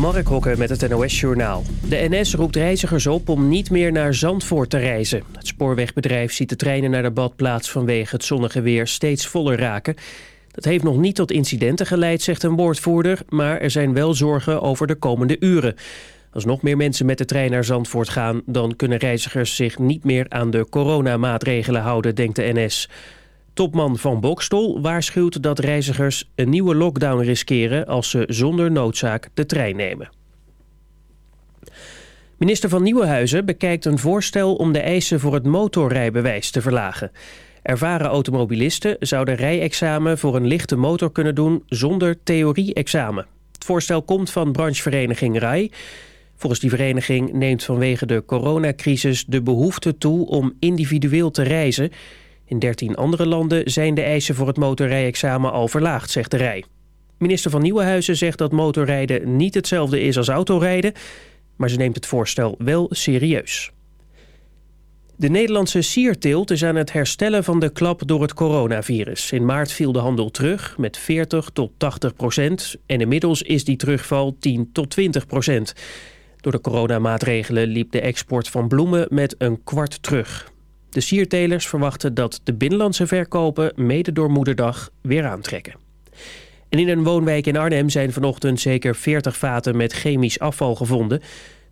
Mark Hokke met het NOS Journaal. De NS roept reizigers op om niet meer naar Zandvoort te reizen. Het spoorwegbedrijf ziet de treinen naar de badplaats vanwege het zonnige weer steeds voller raken. Dat heeft nog niet tot incidenten geleid, zegt een woordvoerder... maar er zijn wel zorgen over de komende uren. Als nog meer mensen met de trein naar Zandvoort gaan... dan kunnen reizigers zich niet meer aan de coronamaatregelen houden, denkt de NS... Topman van Bokstol waarschuwt dat reizigers een nieuwe lockdown riskeren als ze zonder noodzaak de trein nemen. Minister van Nieuwenhuizen bekijkt een voorstel om de eisen voor het motorrijbewijs te verlagen. Ervaren automobilisten zouden rijexamen voor een lichte motor kunnen doen zonder theorie-examen. Het voorstel komt van branchevereniging RAI. Volgens die vereniging neemt vanwege de coronacrisis de behoefte toe om individueel te reizen in 13 andere landen zijn de eisen voor het motorrijexamen al verlaagd, zegt de Rij. Minister van Nieuwenhuizen zegt dat motorrijden niet hetzelfde is als autorijden... maar ze neemt het voorstel wel serieus. De Nederlandse sierteelt is aan het herstellen van de klap door het coronavirus. In maart viel de handel terug met 40 tot 80 procent... en inmiddels is die terugval 10 tot 20 procent. Door de coronamaatregelen liep de export van bloemen met een kwart terug. De siertelers verwachten dat de binnenlandse verkopen mede door moederdag weer aantrekken. En in een woonwijk in Arnhem zijn vanochtend zeker 40 vaten met chemisch afval gevonden.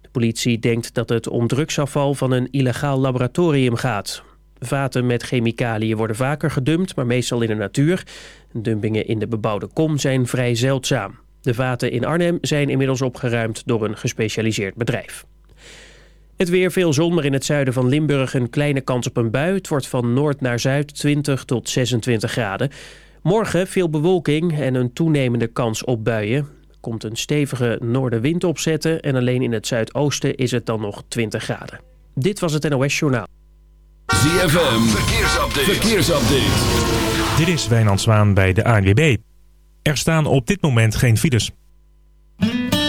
De politie denkt dat het om drugsafval van een illegaal laboratorium gaat. Vaten met chemicaliën worden vaker gedumpt, maar meestal in de natuur. Dumpingen in de bebouwde kom zijn vrij zeldzaam. De vaten in Arnhem zijn inmiddels opgeruimd door een gespecialiseerd bedrijf. Het weer veel zon, maar in het zuiden van Limburg een kleine kans op een bui. Het wordt van noord naar zuid 20 tot 26 graden. Morgen veel bewolking en een toenemende kans op buien. Komt een stevige noordenwind opzetten en alleen in het zuidoosten is het dan nog 20 graden. Dit was het NOS Journaal. ZFM, verkeersupdate. verkeersupdate. Dit is Wijnand Zwaan bij de ANWB. Er staan op dit moment geen files.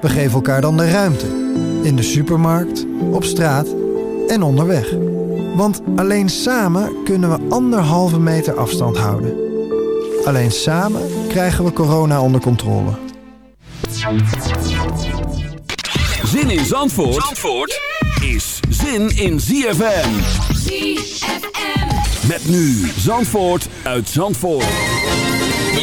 We geven elkaar dan de ruimte. In de supermarkt, op straat en onderweg. Want alleen samen kunnen we anderhalve meter afstand houden. Alleen samen krijgen we corona onder controle. Zin in Zandvoort, Zandvoort is zin in ZFM. ZFM. Met nu Zandvoort uit Zandvoort.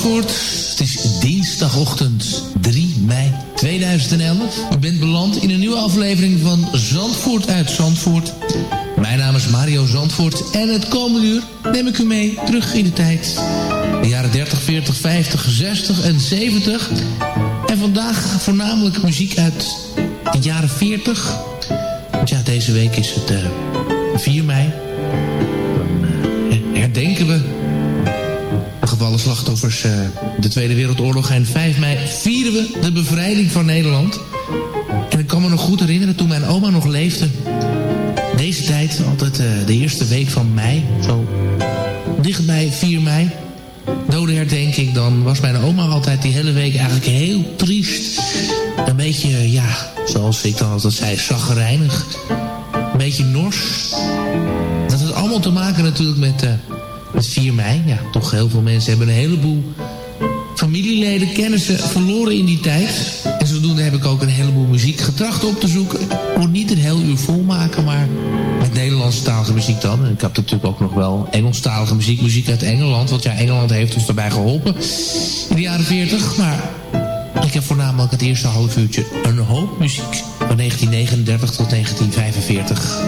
Zandvoort. Het is dinsdagochtend 3 mei 2011. U bent beland in een nieuwe aflevering van Zandvoort uit Zandvoort. Mijn naam is Mario Zandvoort en het komende uur neem ik u mee terug in de tijd. De jaren 30, 40, 50, 60 en 70. En vandaag voornamelijk muziek uit de jaren 40. Want ja, deze week is het eh, 4 mei. Dan eh, herdenken we gevallen slachtoffers eh, de Tweede Wereldoorlog. En 5 mei vieren we de bevrijding van Nederland. En ik kan me nog goed herinneren toen mijn oma nog leefde. Deze tijd, altijd eh, de eerste week van mei. Zo dichtbij 4 mei. Dode herdenking, dan was mijn oma altijd die hele week eigenlijk heel triest. Een beetje, ja, zoals ik dan altijd zei, zaggerijnig. Een beetje nors. Dat heeft allemaal te maken natuurlijk met, met 4 mei. Ja, toch heel veel mensen hebben een heleboel familieleden, kennissen verloren in die tijd. En zodoende heb ik ook een heleboel muziek getracht op te zoeken. Ik moet niet een heel uur vol maken, maar met Nederlandstalige muziek dan. En ik heb natuurlijk ook nog wel Engelstalige muziek, muziek uit Engeland. Want ja, Engeland heeft ons daarbij geholpen in de jaren 40. Maar ik heb voornamelijk het eerste half uurtje een hoop muziek. Van 1939 tot 1945.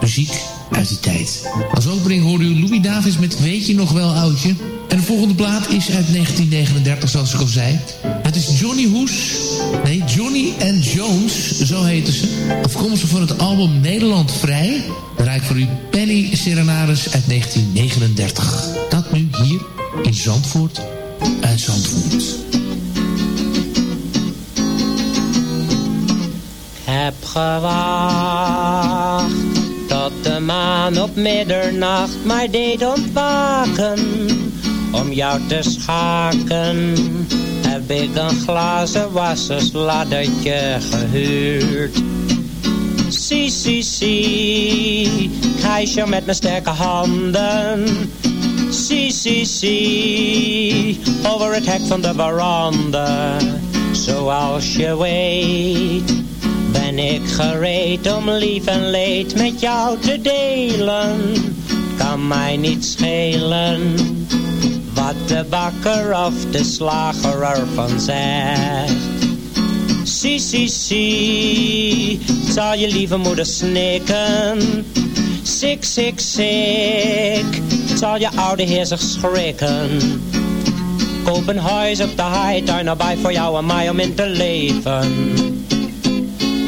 Muziek uit die tijd. Als opening hoorde u Louis Davis met Weet je nog wel oudje? En de volgende plaat is uit 1939 zoals ik al zei. Het is Johnny Hoes. Nee, Johnny and Jones, zo heten ze. Afkomstig van het album Nederland Vrij. Ik voor u Penny Serenades uit 1939. Dat nu hier in Zandvoort uit Zandvoort. heb gewacht tot de maan op middernacht mij deed ontwaken. Om jou te schaken heb ik een glazen wassersladdertje gehuurd. Zie, zie, zie, krijg met mijn sterke handen. Zie, zie, zie, over het hek van de veranda. Zoals je weet ben ik gereed om lief en leed met jou te delen. Kan mij niet schelen wat de bakker of de slager ervan zegt. Zie, zie, zie, zal je lieve moeder snikken. Sik, sik, sik, zal je oude heer zich schrikken. Koop een huis op de heituin erbij voor jou en mij om in te leven.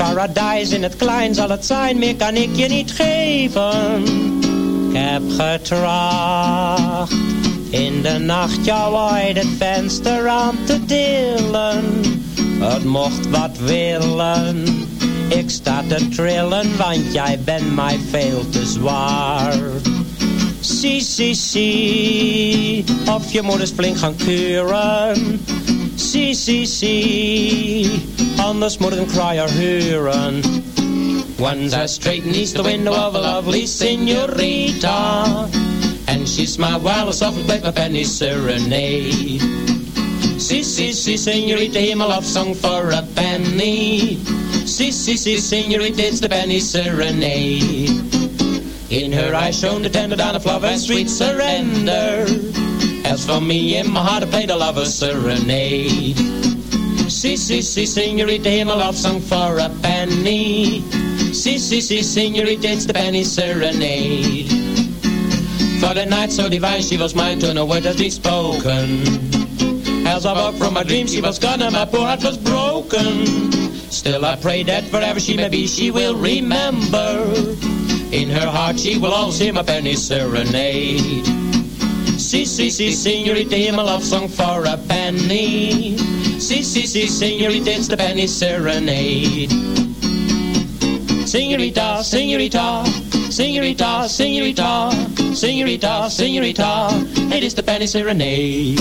Paradijs in het klein zal het zijn, meer kan ik je niet geven. Ik heb getracht in de nacht jou ooit het venster aan te dillen. Het mocht wat willen, ik sta te trillen, want jij bent mij veel te zwaar. Zie, zie, zie, of je moet eens flink gaan kuren. Zie, zie, zie, anders moet ik een crier huren. Once I straightened east the window of a lovely senorita. And she smiled while I softly played my penny serenade. Si, si, si, senorita, hear my love song for a penny. Si, si, si, senorita, it's the penny serenade. In her eyes shone the tender down of love and sweet surrender As for me, in my heart I played a lover's serenade. See, si, si, senorita, hear my love song for a penny. See, si, si, senorita, it's the penny serenade. For the night so divine, she was mine to no word has she spoken. As I woke from my dream, she was gone and my poor heart was broken. Still I pray that forever she may be, she will remember. In her heart she will always hear my penny serenade Si, si, si, senorita, hear my love song for a penny Si, si, si, senorita, it's the penny serenade Senorita, senorita, senorita, senorita, senorita, senorita, it is the penny serenade.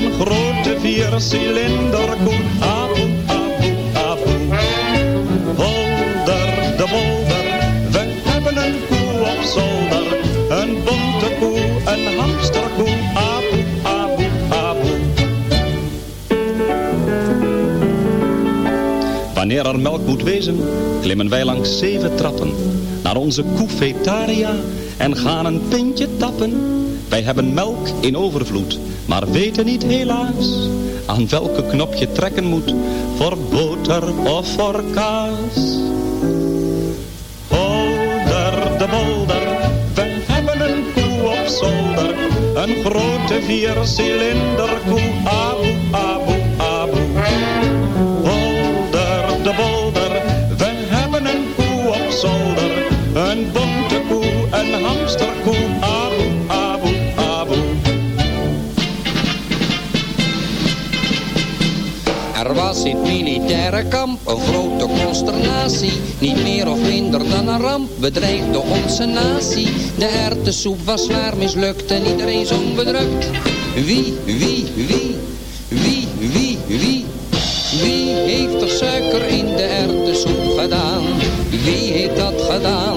Een grote viercilinder koe, aboe, aboe. Holder de bolder, we hebben een koe op zolder. Een bonte koe, een hamsterkoe, aboe, aboe, aboe. Wanneer er melk moet wezen, klimmen wij langs zeven trappen naar onze koefetaria en gaan een pintje tappen. Wij hebben melk in overvloed, maar weten niet helaas aan welke knop je trekken moet voor boter of voor kaas. Holder de bolder, we hebben een koe op zolder, een grote viercilinder koe, in het militaire kamp een grote consternatie. Niet meer of minder dan een ramp bedreigde onze natie. De erwtensoep was zwaar mislukt en iedereen zong bedrukt. Wie, wie, wie, wie, wie, wie, wie heeft er suiker in de erwtensoep gedaan? Wie heeft dat gedaan?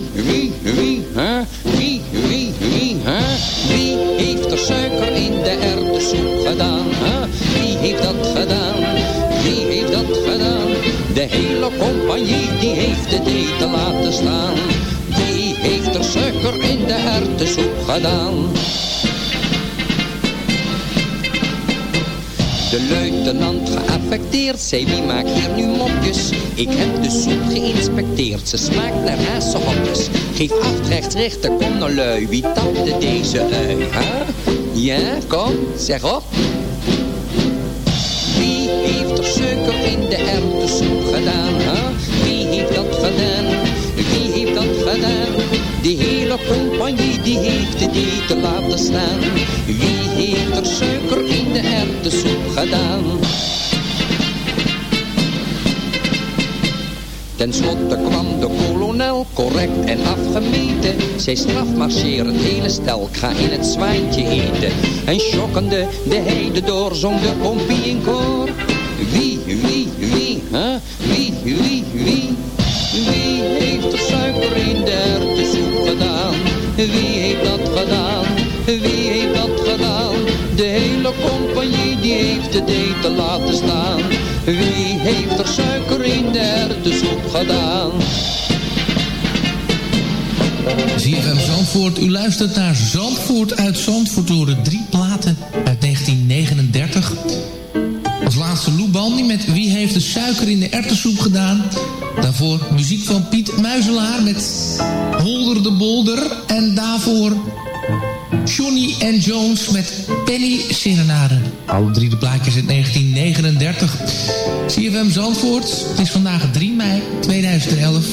Suiker in de erwtensoep gedaan, hè? Wie heeft dat gedaan? Wie heeft dat gedaan? De hele compagnie, die heeft het eten laten staan. Wie heeft er suiker in de erwtensoep gedaan? De luitenant geaffecteerd zei wie maakt hier nu mopjes Ik heb de soep geïnspecteerd, ze smaakt naar hazenhopjes Geef acht rechts rechter, kom nou lui, wie tapte deze ui? Ja, kom, zeg op Wie heeft er suiker in de erwtensoep gedaan? Wie heeft dat gedaan? Wie heeft dat gedaan? De hele compagnie die heeft het eten laten staan. Wie heeft er suiker Ten slotte kwam de kolonel, correct en afgemeten. Zij strafmarcheer het hele stel, ik ga in het zwijntje eten. En schokkende de heide door, zong de kompie in koor. Het eten laten staan. Wie heeft er suiker in de erwtensoep gedaan? ZFM Zandvoort, u luistert naar Zandvoort uit Zandvoort door de drie platen uit 1939. Als laatste Lou Bandy met Wie heeft de suiker in de erwtensoep gedaan? Daarvoor muziek van Piet Muizelaar met Holder de Bolder. En daarvoor Johnny en Jones met Penny Serenade. Alle drie de plaatjes uit 1939. CFM Zandvoort, het is vandaag 3 mei 2011.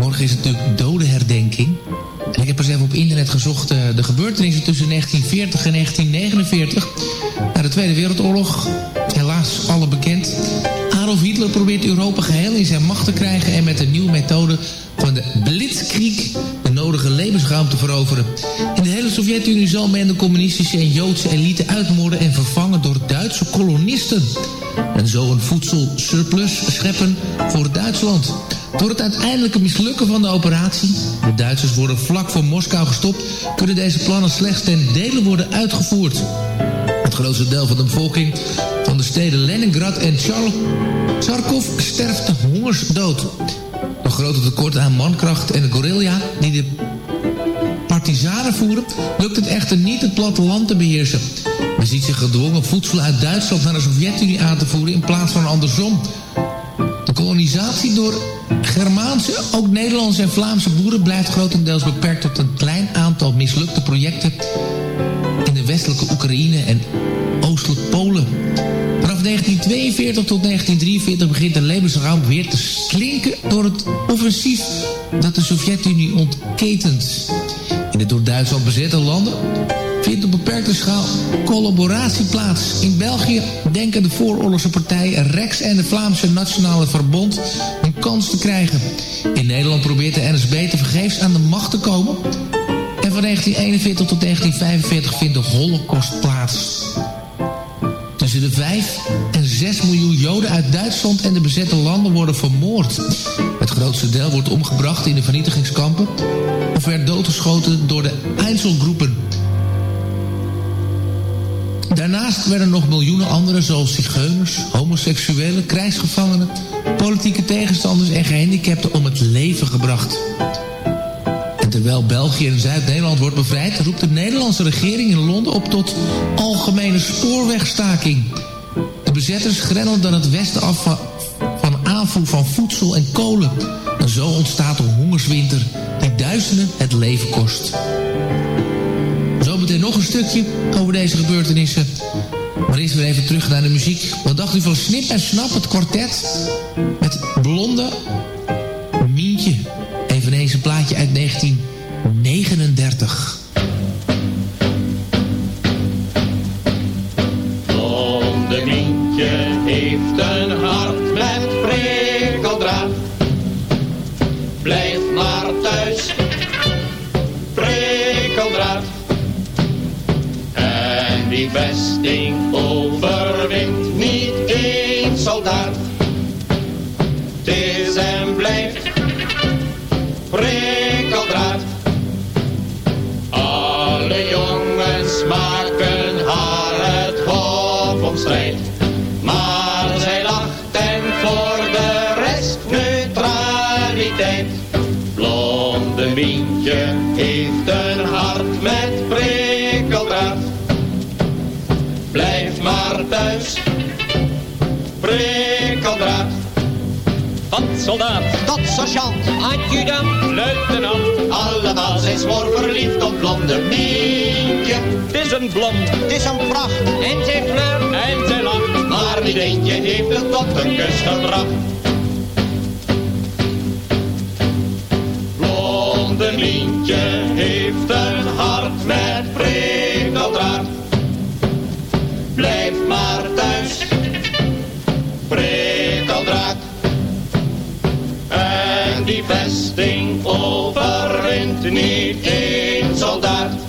Morgen is het natuurlijk dodenherdenking. En ik heb eens even op internet gezocht uh, de gebeurtenissen tussen 1940 en 1949. Na de Tweede Wereldoorlog, helaas alle bekend. Adolf Hitler probeert Europa geheel in zijn macht te krijgen... en met een nieuwe methode van de Blitzkrieg de nodige veroveren. In de hele Sovjet-Unie zal men de communistische en Joodse elite uitmoorden... en vervangen door Duitse kolonisten. En zo een voedselsurplus scheppen voor Duitsland. Door het uiteindelijke mislukken van de operatie... de Duitsers worden vlak voor Moskou gestopt... kunnen deze plannen slechts ten dele worden uitgevoerd. Het grootste deel van de bevolking van de steden Leningrad en Char Charkov sterft de hongersdood. Door grote tekorten aan mankracht en de guerrilla die de partisanen voeren... lukt het echter niet het platteland te beheersen. Men ziet zich gedwongen voedsel uit Duitsland naar de Sovjet-Unie aan te voeren... in plaats van andersom. De kolonisatie door Germaanse, ook Nederlandse en Vlaamse boeren... blijft grotendeels beperkt tot een klein aantal mislukte projecten... westelijke Oekraïne en oostelijk Polen. Vanaf 1942 tot 1943 begint de levensruim weer te slinken... door het offensief dat de Sovjet-Unie ontketent. In de door Duitsland bezette landen vindt op beperkte schaal collaboratie plaats. In België denken de vooroorlogse partijen Rex en de Vlaamse Nationale Verbond een kans te krijgen. In Nederland probeert de NSB te vergeefs aan de macht te komen. Van 1941 tot 1945 vindt de holocaust plaats. Tussen de 5 en 6 miljoen Joden uit Duitsland en de bezette landen worden vermoord. Het grootste deel wordt omgebracht in de vernietigingskampen... of werd doodgeschoten door de Einzelgroepen. Daarnaast werden nog miljoenen anderen zoals zigeuners, homoseksuelen, krijgsgevangenen... politieke tegenstanders en gehandicapten om het leven gebracht. En terwijl België en Zuid-Nederland wordt bevrijd... roept de Nederlandse regering in Londen op tot algemene spoorwegstaking. De bezetters grendelen dan het westen af van, aanvoer van voedsel en kolen. En zo ontstaat een hongerswinter die duizenden het leven kost. Zometeen nog een stukje over deze gebeurtenissen. Maar eerst weer even terug naar de muziek. Wat dacht u van Snip en Snap, het kwartet? Met Blonde Mientje. Eveneens een plaatje uit 1939. Mientje heeft een hart met prikkeldraad. Blijf maar thuis, prikkeldraad. Van soldaat tot sergeant, adjudant, luitenant. Allemaal zijn zwoer verliefd op blonde Mientje. Het is een blond, het is een pracht. En zij flirt en zij lacht. Maar niet eentje heeft het tot een kus gebracht. Mientje heeft een hart met prikkeldraad. Blijf maar thuis, prikkeldraad. En die vesting overwint niet één soldaat.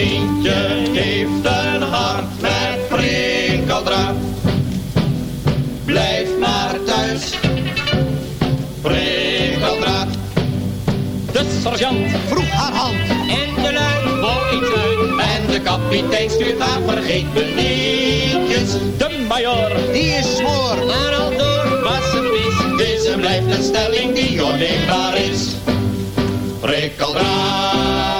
Mientje heeft een hart met prikkeldraad. Blijf maar thuis, prikkeldraad. De sergeant vroeg haar hand en de lui voor uit. En de kapitein stuurt haar vergeet me nietjes. De major, die is smoor, maar al door was een vis. Deze blijft een stelling die onneembaar is. Prikkeldraad,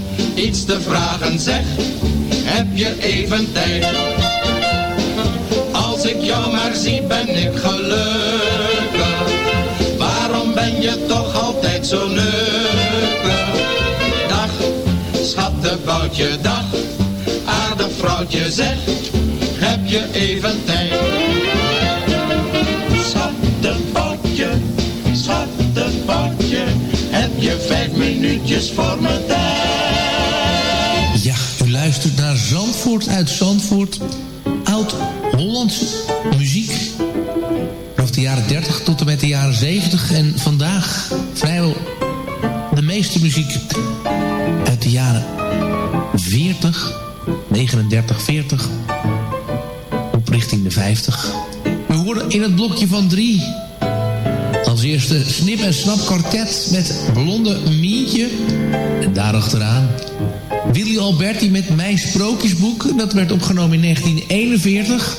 iets te vragen, zeg. Heb je even tijd? Als ik jou maar zie, ben ik gelukkig. Waarom ben je toch altijd zo nukkig? Dag, schattenboutje, dag. Aardig vrouwtje, zeg. Heb je even tijd? Schattenboutje, schattenboutje. Heb je vijf minuutjes voor me tijd? Zandvoort uit Zandvoort. Oud-Hollandse muziek. Vanaf de jaren 30 tot en met de jaren 70. En vandaag vrijwel de meeste muziek uit de jaren 40 40, 39, 40. Op richting de 50. We horen in het blokje van 3. Als eerste Snip en Snap kwartet met Blonde Mientje. En daarachteraan Willy Alberti met Mijn Sprookjesboek. Dat werd opgenomen in 1941.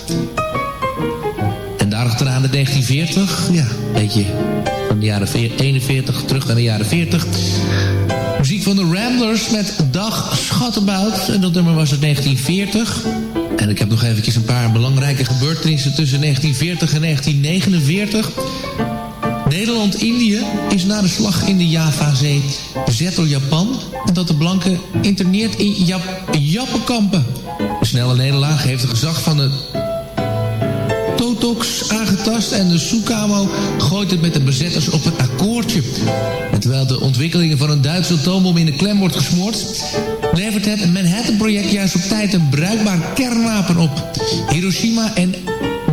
En daarachteraan de 1940. Ja, een beetje van de jaren 41 terug naar de jaren 40. Muziek van de Ramblers met Dag Schattenbout. En dat nummer was uit 1940. En ik heb nog eventjes een paar belangrijke gebeurtenissen tussen 1940 en 1949. Nederland-Indië is na de slag in de Javazee bezet door Japan... en dat de blanken interneert in Jap. De snelle nederlaag heeft het gezag van de Totox aangetast... en de Sukamo gooit het met de bezetters op een akkoordje. Terwijl de ontwikkelingen van een Duitse atoombom in de klem wordt gesmoord... levert het Manhattan-project juist op tijd een bruikbaar kernwapen op. Hiroshima en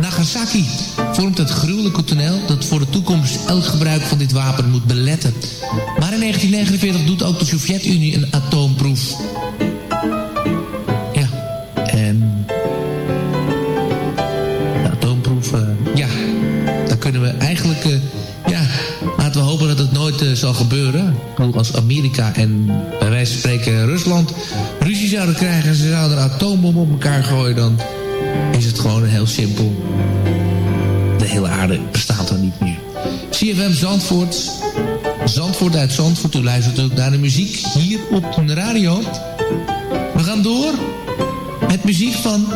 Nagasaki vormt het gruwelijke toneel dat voor de toekomst elk gebruik van dit wapen moet beletten. Maar in 1949 doet ook de Sovjet-Unie een atoomproef. Ja, en... De atoomproef, eh, ja, daar kunnen we eigenlijk... eh, ja, laten we hopen dat het nooit eh, zal gebeuren. Als Amerika en bij wijze van spreken Rusland ruzie zouden krijgen... en ze zouden een atoombom op elkaar gooien... dan is het gewoon heel simpel hele aarde bestaat dan niet meer. CFM Zandvoort. Zandvoort uit Zandvoort. U luistert ook naar de muziek hier op de radio. We gaan door met muziek van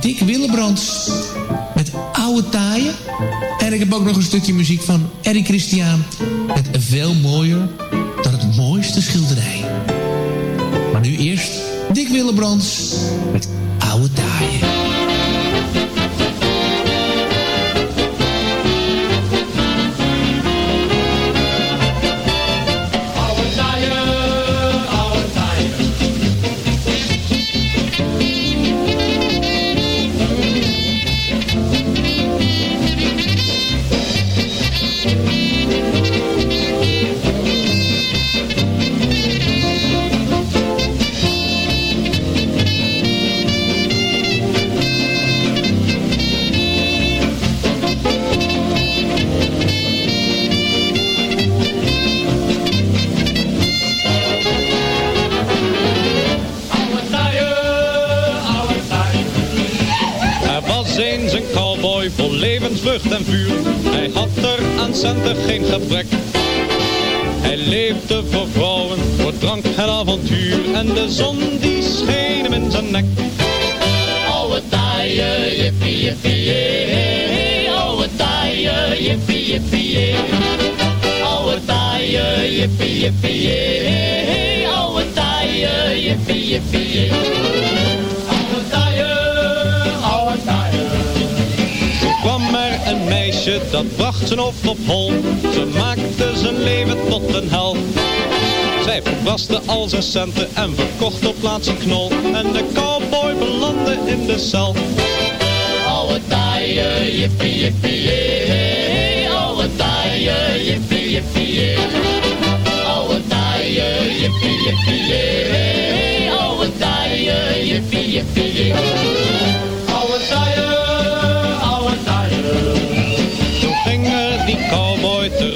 Dick Willebrands. Met Oude Taaien. En ik heb ook nog een stukje muziek van Eric Christian. Met Veel Mooier dan het mooiste schilderij. Maar nu eerst Dick Willebrands met Oude Taaien. Centen geen gebrek. Hij leefde voor vrouwen, voor drank en avontuur. En de zon die scheen in zijn nek. Oude taaien, jippie, jippie, jee. Oude taaien, jippie, jippie, jee. Oude taaien, jippie, jippie, jee. Oude taaien, jippie, jippie, jee. Dat bracht zijn hoofd op hol. Ze maakte zijn leven tot een hel. Zij verbraste al zijn centen en verkocht op plaats een knol. En de cowboy belandde in de cel. Oude taaien, jippie, jippie, jee. Oude taaien, jippie, jippie, jee. Oude taaien, jippie, jippie, jee. Oude taaien, jippie, jippie, jee. Oude taaien,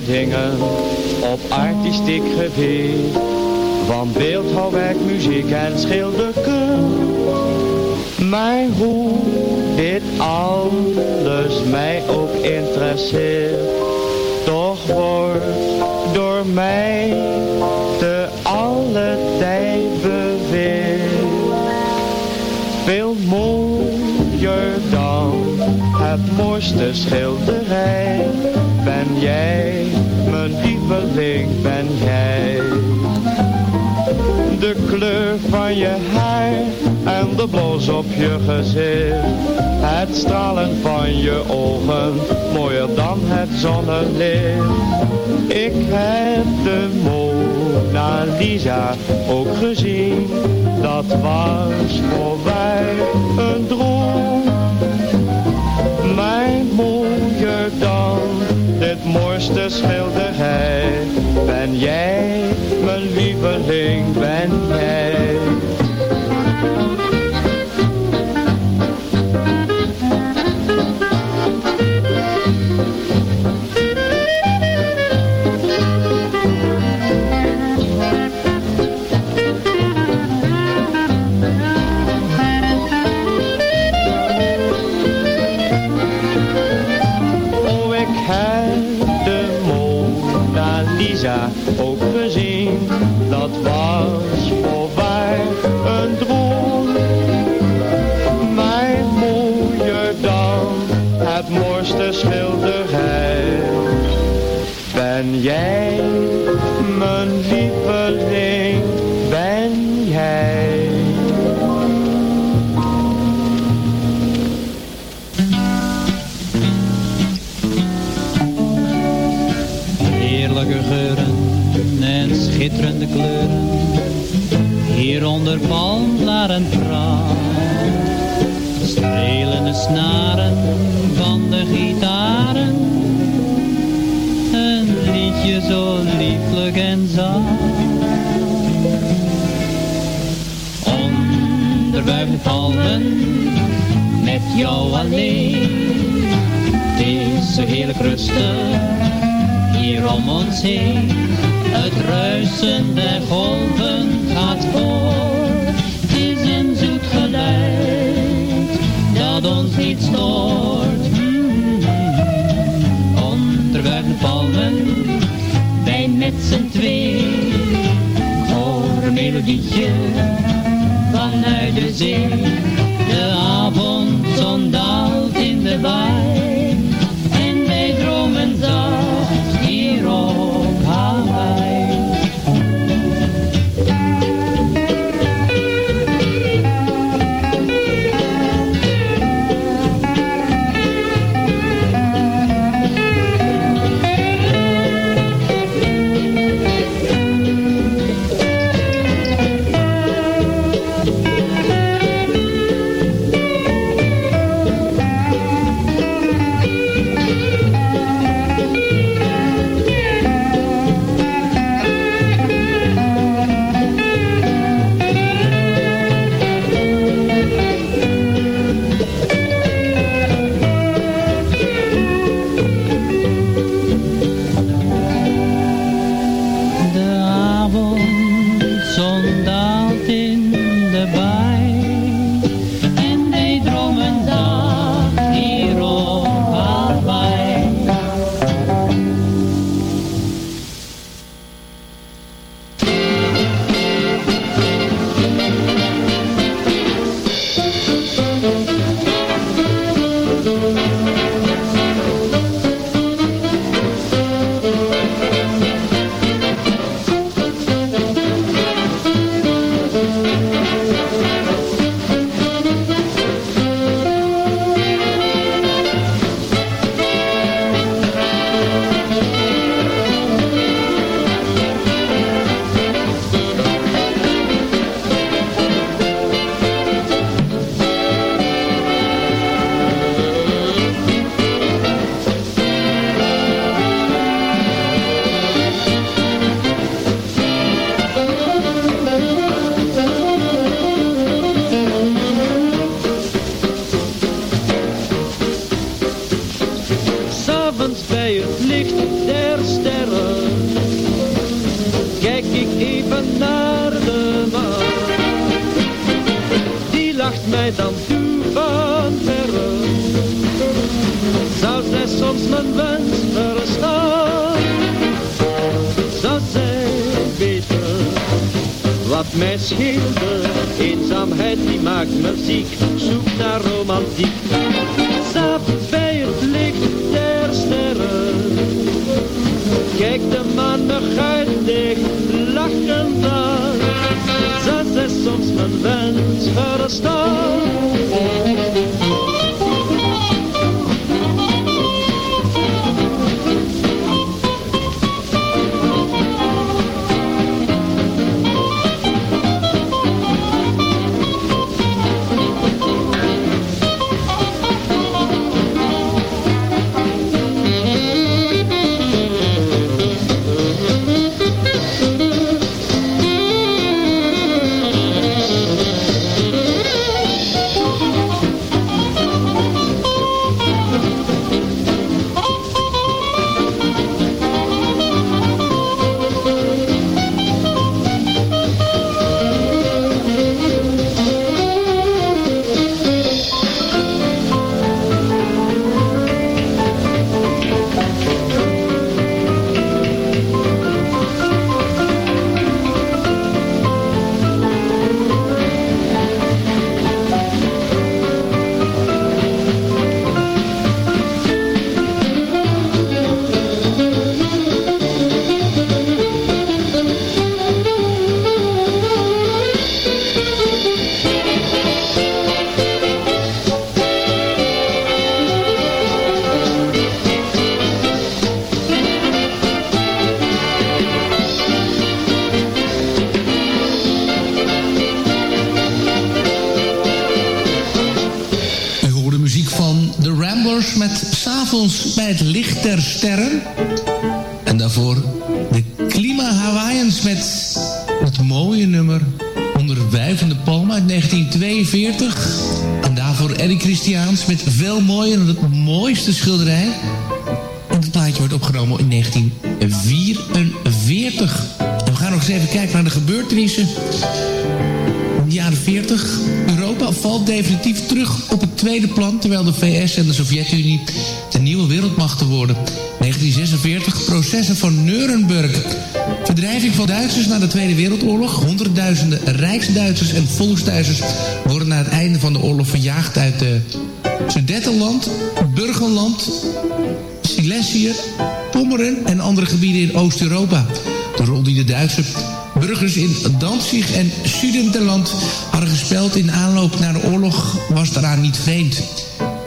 Dingen op artistiek gebied. Van beeldhouwwerk, muziek en schilderkunst. Maar hoe dit alles mij ook interesseert. Toch wordt door mij te alle tijd beweerd. Veel mooier dan het mooiste schilderij. Jij, mijn lieveling, ben jij. De kleur van je haar en de blos op je gezicht. Het stralen van je ogen, mooier dan het zonnelicht. Ik heb de Mona Lisa ook gezien. Dat was voor mij een droom. Maar mooier dan dit mooiste schilderij. Ben jij, mijn lieveling, ben jij. Met jou alleen. Het is zo heerlijk rustig hier om ons heen. Het ruisen der golven gaat voort. Het is een zoet geluid dat ons niet stoort. Mm. Onder de palmen, wij met z'n twee. Ik hoor een melodietje vanuit de zee. De avondzon daalt in de baai. Gebeurtenissen in de jaren 40. Europa valt definitief terug op het tweede plan... terwijl de VS en de Sovjet-Unie de nieuwe wereldmachten worden. 1946, processen van Nuremberg. Verdrijving van Duitsers na de Tweede Wereldoorlog. Honderdduizenden Rijksduitsers en Volksduitsers... worden na het einde van de oorlog verjaagd uit de Sudetenland, Burgenland... Silesië, Pommeren en andere gebieden in Oost-Europa. De rol die de Duitse burgers in Danzig en Sudetenland hadden gespeeld in aanloop naar de oorlog was daaraan niet vreemd.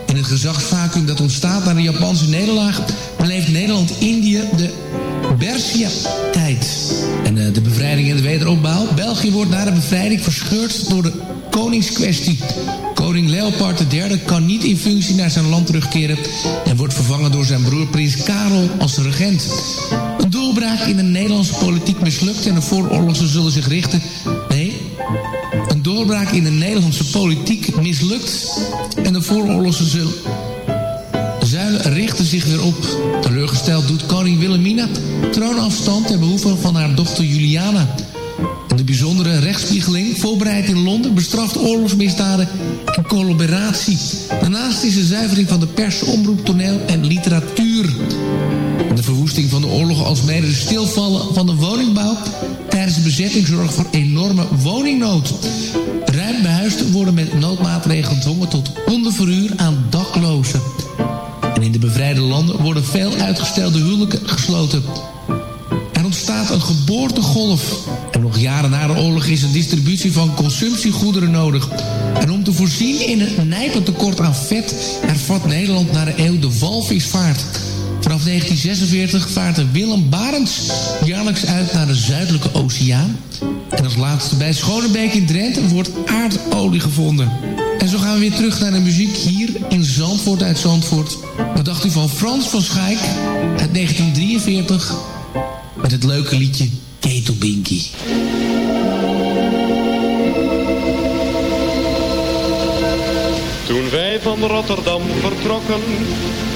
In het gezagsvacuum dat ontstaat na de Japanse nederlaag beleeft Nederland-Indië de Bersia-tijd. En eh, de bevrijding en de wederopbouw. België wordt na de bevrijding verscheurd door de koningskwestie. Koning Leopold III kan niet in functie naar zijn land terugkeren... en wordt vervangen door zijn broer prins Karel als regent. Doorbraak in de Nederlandse politiek mislukt... en de vooroorlogse zullen zich richten... Nee, een doorbraak in de Nederlandse politiek mislukt... en de vooroorlogse zullen... Zuilen richten zich weer op. Teleurgesteld doet koning Wilhelmina troonafstand ten behoeve van haar dochter Juliana. De bijzondere rechtsspiegeling, voorbereid in Londen, bestraft oorlogsmisdaden en collaboratie. Daarnaast is de zuivering van de pers, omroep, toneel en literatuur. Verwoesting van de oorlog als mede de stilvallen van de woningbouw tijdens de bezetting zorgt voor enorme woningnood. Ruim behuisden worden met noodmaatregelen gedwongen tot onderverhuur aan daklozen. En in de bevrijde landen worden veel uitgestelde huwelijken gesloten. Er ontstaat een geboortegolf. En nog jaren na de oorlog is een distributie van consumptiegoederen nodig. En om te voorzien in een nijpend tekort aan vet... hervat Nederland na de eeuw de walvisvaart. Vanaf 1946 vaart de Willem Barents jaarlijks uit naar de Zuidelijke Oceaan. En als laatste bij Schonebeek in Drenthe wordt aardolie gevonden. En zo gaan we weer terug naar de muziek hier in Zandvoort uit Zandvoort. Wat dacht u van Frans van Schaik uit 1943 met het leuke liedje Ketelbinky. Toen wij van Rotterdam vertrokken,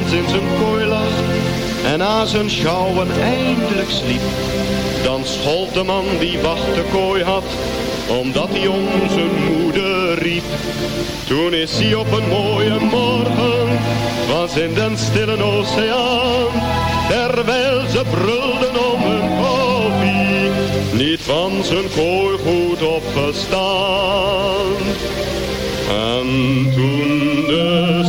in zijn kooi lag en na zijn schouwen eindelijk sliep, dan schold de man die wacht de kooi had, omdat hij om zijn moeder riep. Toen is hij op een mooie morgen, was in den stille oceaan, terwijl ze brulden om hun koffie, niet van zijn kooi goed opgestaan. En toen de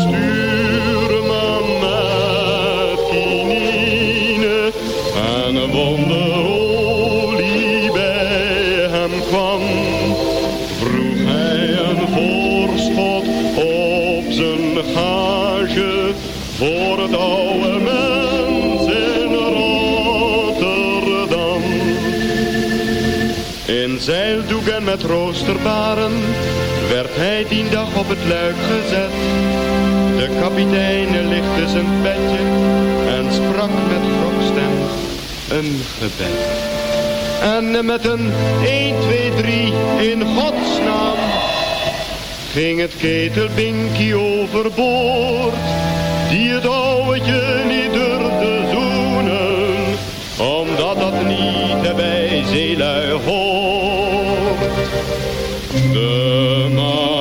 werd hij die dag op het luik gezet. De kapitein lichtte zijn bedje en sprak met wrokstem een gebed. En met een 1, 2, 3 in godsnaam ging het ketelbinkie overboord. Die het ouwtje niet durfde zoenen, omdat dat niet bij zeelui hoort. De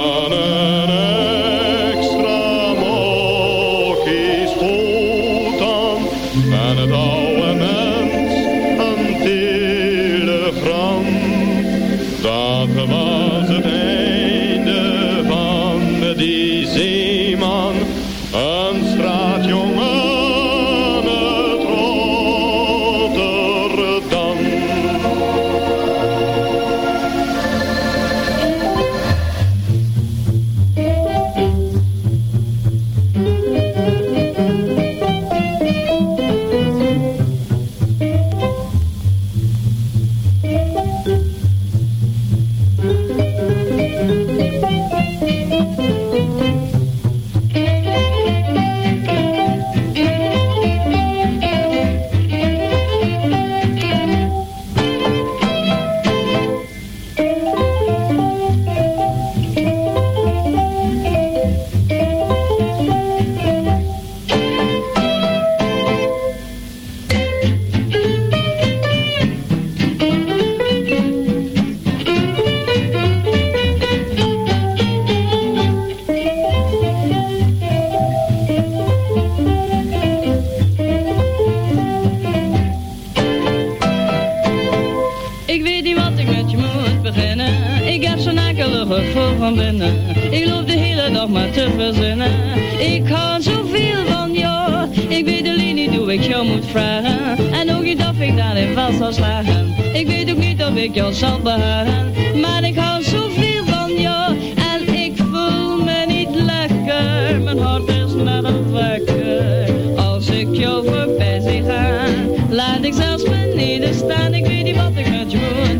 Wat ik met je moet beginnen. Ik heb zo'n akelig gevoel van binnen. Ik loop de hele dag maar te verzinnen. Ik hou zoveel van jou. Ik weet alleen niet hoe ik jou moet vragen. En ook niet of ik daarin vast zal slagen. Ik weet ook niet of ik jou zal behagen. Maar ik hou zoveel van jou. En ik voel me niet lekker. Mijn hart is net een wekker. Als ik jou voorbij zie gaan. Laat ik zelfs beneden staan. Ik weet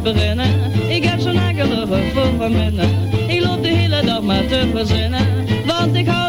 Ik heb zo'n akelig gevoel van binnen. Ik loop de hele dag maar te verzinnen. Want ik hou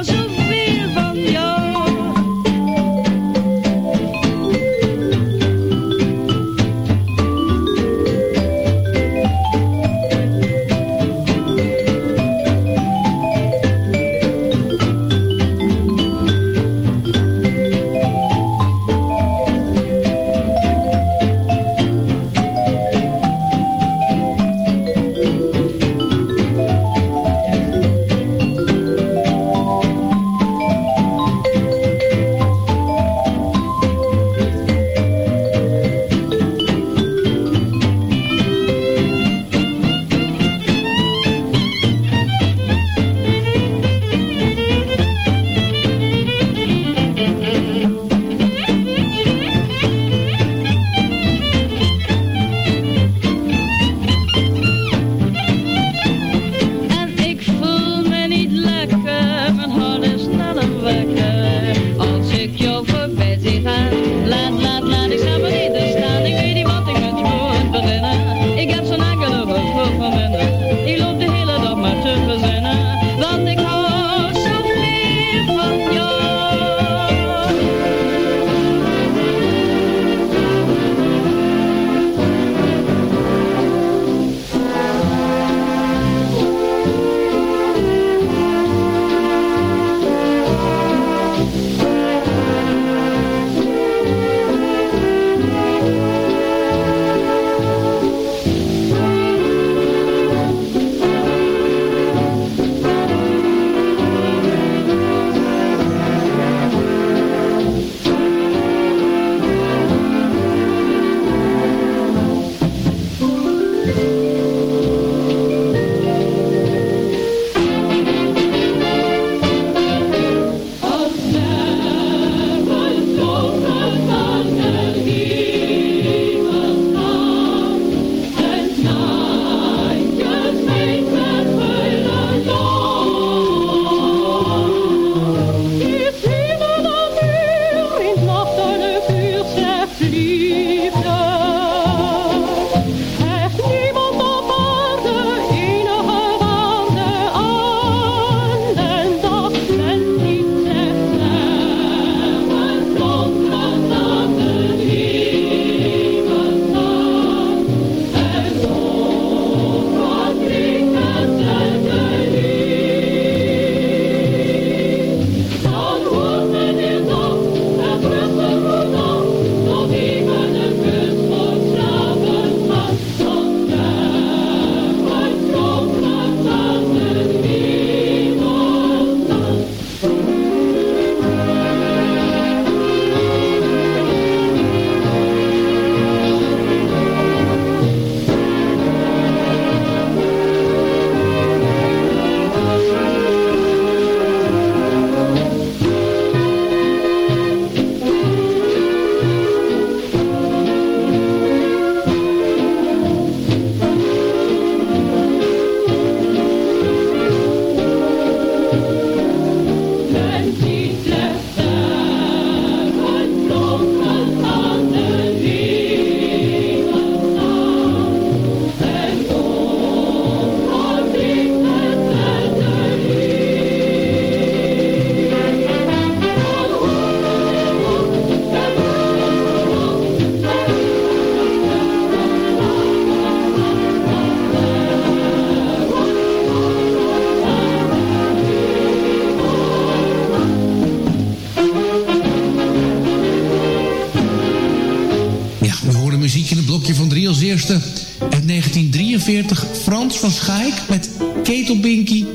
Van Schaik met Ketelbinky.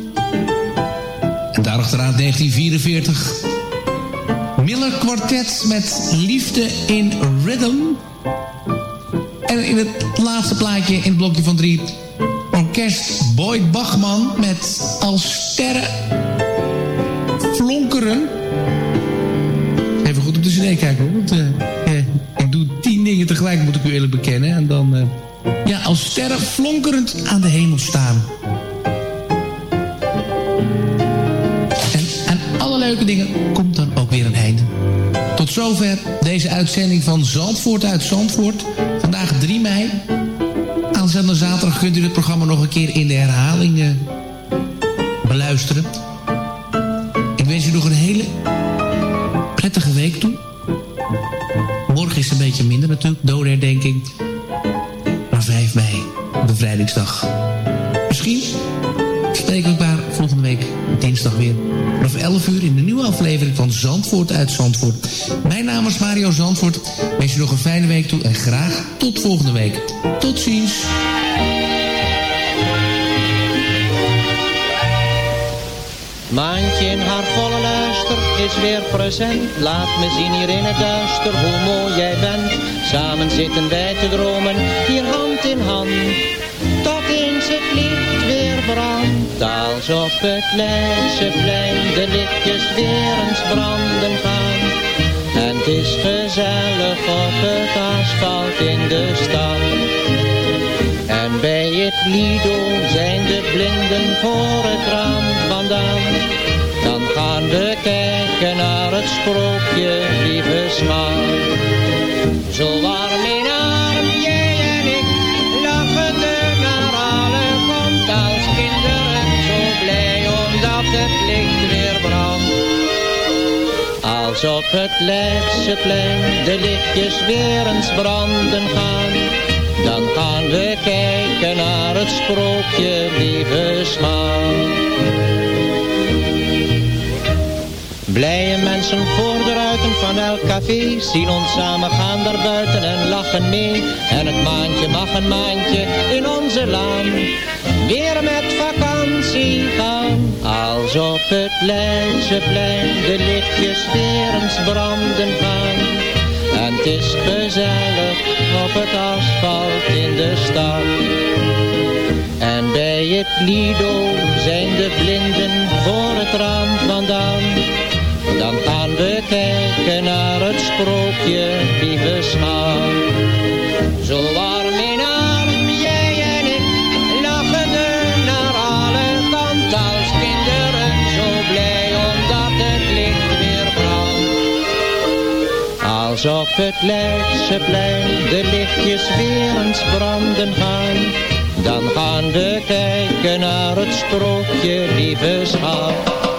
En daarachteraan 1944 Miller Quartet met Liefde Uit Zandvoort. Vandaag 3 mei. Aanstaande zaterdag kunt u het programma nog een keer in de herhaling eh, beluisteren. Ik wens u nog een hele prettige week toe. Morgen is een beetje minder natuurlijk, dodenherdenking. Maar 5 mei, bevrijdingsdag. Misschien elkaar volgende week dinsdag weer. Vanaf 11 uur in de nieuwe aflevering van Zandvoort uit Zandvoort. Mijn naam is Mario Zandvoort. Wens je nog een fijne week toe en graag tot volgende week. Tot ziens. Maantje in haar volle luister is weer present. Laat me zien hier in het duister hoe mooi jij bent. Samen zitten wij te dromen, hier hand in hand. Tot eens het licht weer brandt. Als op het Leidseplein de lichtjes weer eens branden gaan. En het is gezellig op het asfalt in de stad. En bij het Lido zijn de blinden voor het raam vandaan. Dan gaan we kijken naar het sprookje, lieve smaak. Zo warm weer. Als op het Leidseplein de lichtjes weer eens branden gaan. Dan gaan we kijken naar het sprookje, lieve smaak. Blije mensen voor de ruiten van elk café zien ons samen gaan daar buiten en lachen mee. En het maandje mag een maandje in onze laan weer met vakantie gaan. Op het Leidseplein de lichtjes weer eens branden gaan. En het is gezellig op het asfalt in de stad. En bij het Lido zijn de blinden voor het raam vandaan. Dan gaan we kijken naar het sprookje, lieve schaap. Zo Als op het Leidseplein de lichtjes weer eens branden gaan, dan gaan we kijken naar het sprookje, lieve schat.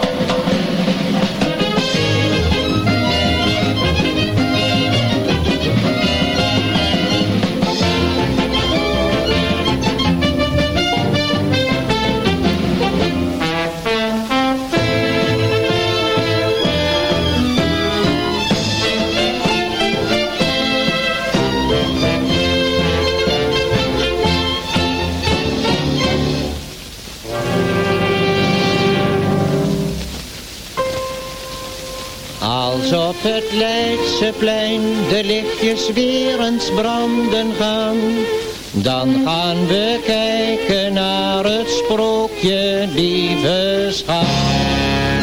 Het Leidseplein de lichtjes weer eens branden gaan, dan gaan we kijken naar het sprookje, lieve schat.